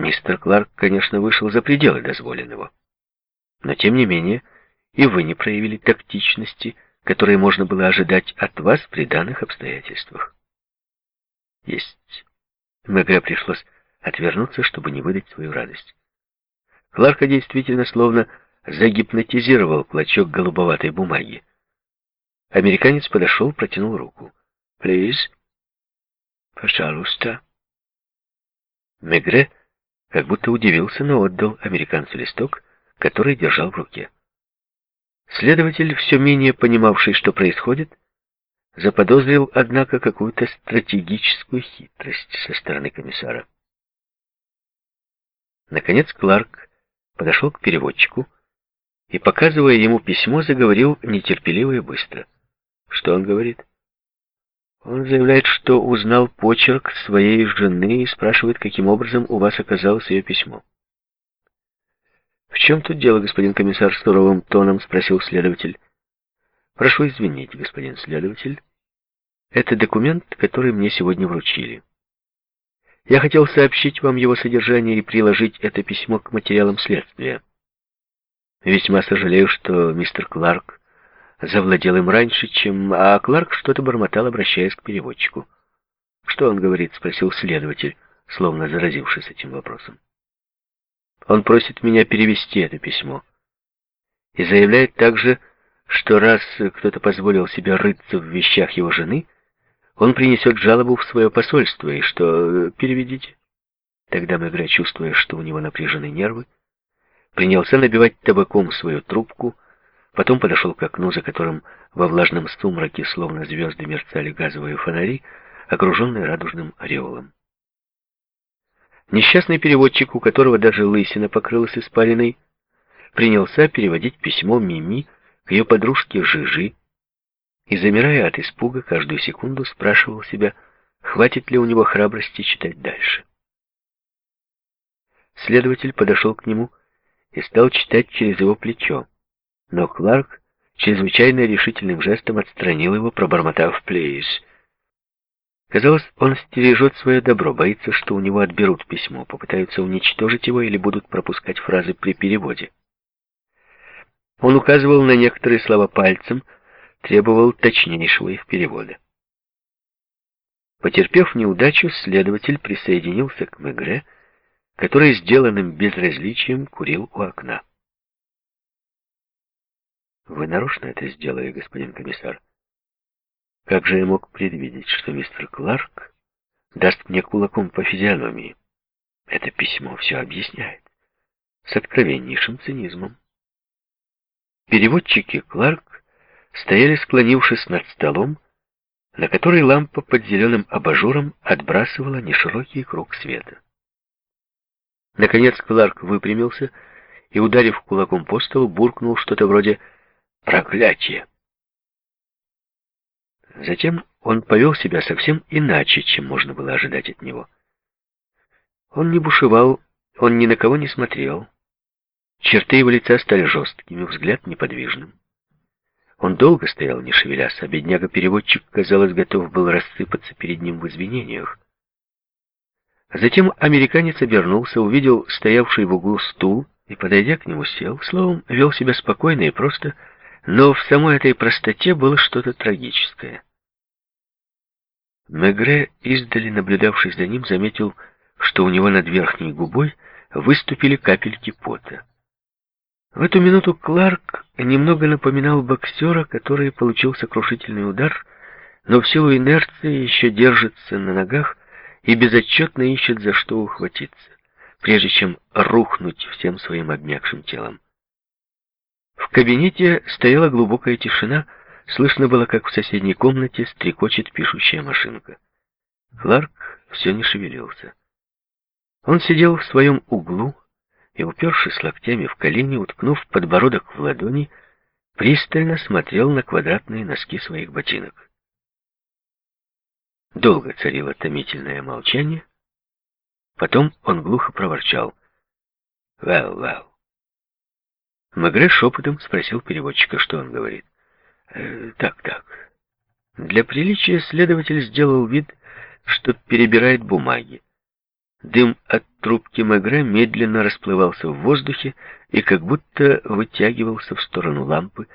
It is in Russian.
Мистер Кларк, конечно, вышел за пределы дозволенного. Но, тем не менее, и вы не проявили тактичности, которые можно было ожидать от вас при данных обстоятельствах. Есть. Мегре пришлось отвернуться, чтобы не выдать свою радость. Кларка действительно словно загипнотизировал клочок голубоватой бумаги. Американец подошел, протянул руку. «Плиз?» «Пожалуйста». Мегре как будто удивился, но отдал американцу листок, который держал в руке. Следователь, все менее понимавший, что происходит, заподозрил, однако, какую-то стратегическую хитрость со стороны комиссара. Наконец Кларк подошел к переводчику и, показывая ему письмо, заговорил нетерпеливо и быстро. Что он говорит? Он заявляет, что узнал почерк своей жены и спрашивает, каким образом у вас оказалось ее письмо. «В чем тут дело, господин комиссар?» — суровым тоном спросил следователь. «Прошу извинить, господин следователь. Это документ, который мне сегодня вручили. Я хотел сообщить вам его содержание и приложить это письмо к материалам следствия. Весьма сожалею, что мистер Кларк завладел им раньше, чем... А Кларк что-то бормотал, обращаясь к переводчику. «Что он говорит?» — спросил следователь, словно заразившись этим вопросом. «Он просит меня перевести это письмо. И заявляет также, что раз кто-то позволил себе рыться в вещах его жены, он принесет жалобу в свое посольство, и что... Переведите». Тогда Мегре, чувствуя, что у него напряжены нервы, принялся набивать табаком свою трубку, Потом подошел к окну, за которым во влажном сумраке, словно звезды, мерцали газовые фонари, окруженные радужным ореолом. Несчастный переводчик, у которого даже лысина покрылась испариной, принялся переводить письмо Мими к ее подружке Жижи и, замирая от испуга, каждую секунду спрашивал себя, хватит ли у него храбрости читать дальше. Следователь подошел к нему и стал читать через его плечо. Но Кларк чрезвычайно решительным жестом отстранил его, пробормотав «плейс». Казалось, он стережет свое добро, боится, что у него отберут письмо, попытаются уничтожить его или будут пропускать фразы при переводе. Он указывал на некоторые слова пальцем, требовал точнейшего их перевода. Потерпев неудачу, следователь присоединился к Мегре, который сделанным безразличием курил у окна. Вы нарочно это сделали, господин комиссар. Как же я мог предвидеть, что мистер Кларк даст мне кулаком по физиономии? Это письмо все объясняет. С откровеннейшим цинизмом. Переводчики Кларк стояли, склонившись над столом, на который лампа под зеленым абажуром отбрасывала неширокий круг света. Наконец Кларк выпрямился и, ударив кулаком по столу, буркнул что-то вроде Проклятие! Затем он повел себя совсем иначе, чем можно было ожидать от него. Он не бушевал, он ни на кого не смотрел. Черты его лица стали жесткими, взгляд неподвижным. Он долго стоял, не шевелясь, а бедняга-переводчик, казалось, готов был рассыпаться перед ним в извинениях. Затем американец обернулся, увидел стоявший в углу стул и, подойдя к нему, сел. Словом, вел себя спокойно и просто но в самой этой простоте было что-то трагическое. Мегре, издали наблюдавший за ним, заметил, что у него над верхней губой выступили капельки пота. В эту минуту Кларк немного напоминал боксера, который получил сокрушительный удар, но в силу инерции еще держится на ногах и безотчетно ищет за что ухватиться, прежде чем рухнуть всем своим обмякшим телом. Кабинете стояла глубокая тишина, слышно было, как в соседней комнате стрекочет пишущая машинка. Кларк все не шевелился. Он сидел в своем углу и, упершись локтями в колени, уткнув подбородок в ладони, пристально смотрел на квадратные носки своих ботинок. Долго царило томительное молчание, потом он глухо проворчал. «Well, well». Магре шепотом спросил переводчика, что он говорит. «Э, «Так, так». Для приличия следователь сделал вид, что перебирает бумаги. Дым от трубки Мегре медленно расплывался в воздухе и как будто вытягивался в сторону лампы,